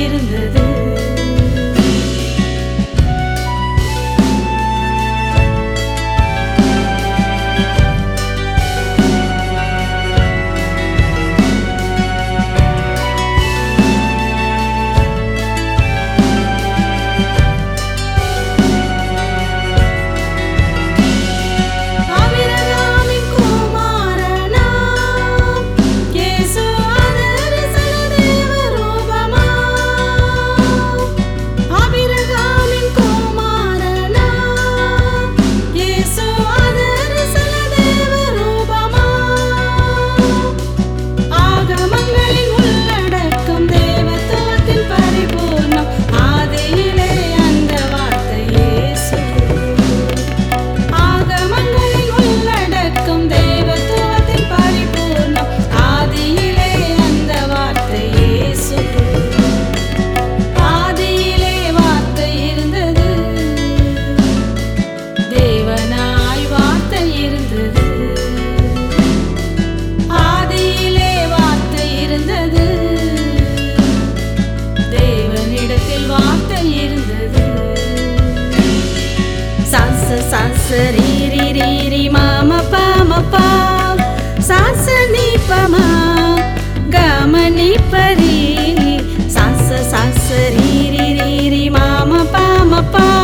இருந்தது ीरि माम पाम पामपा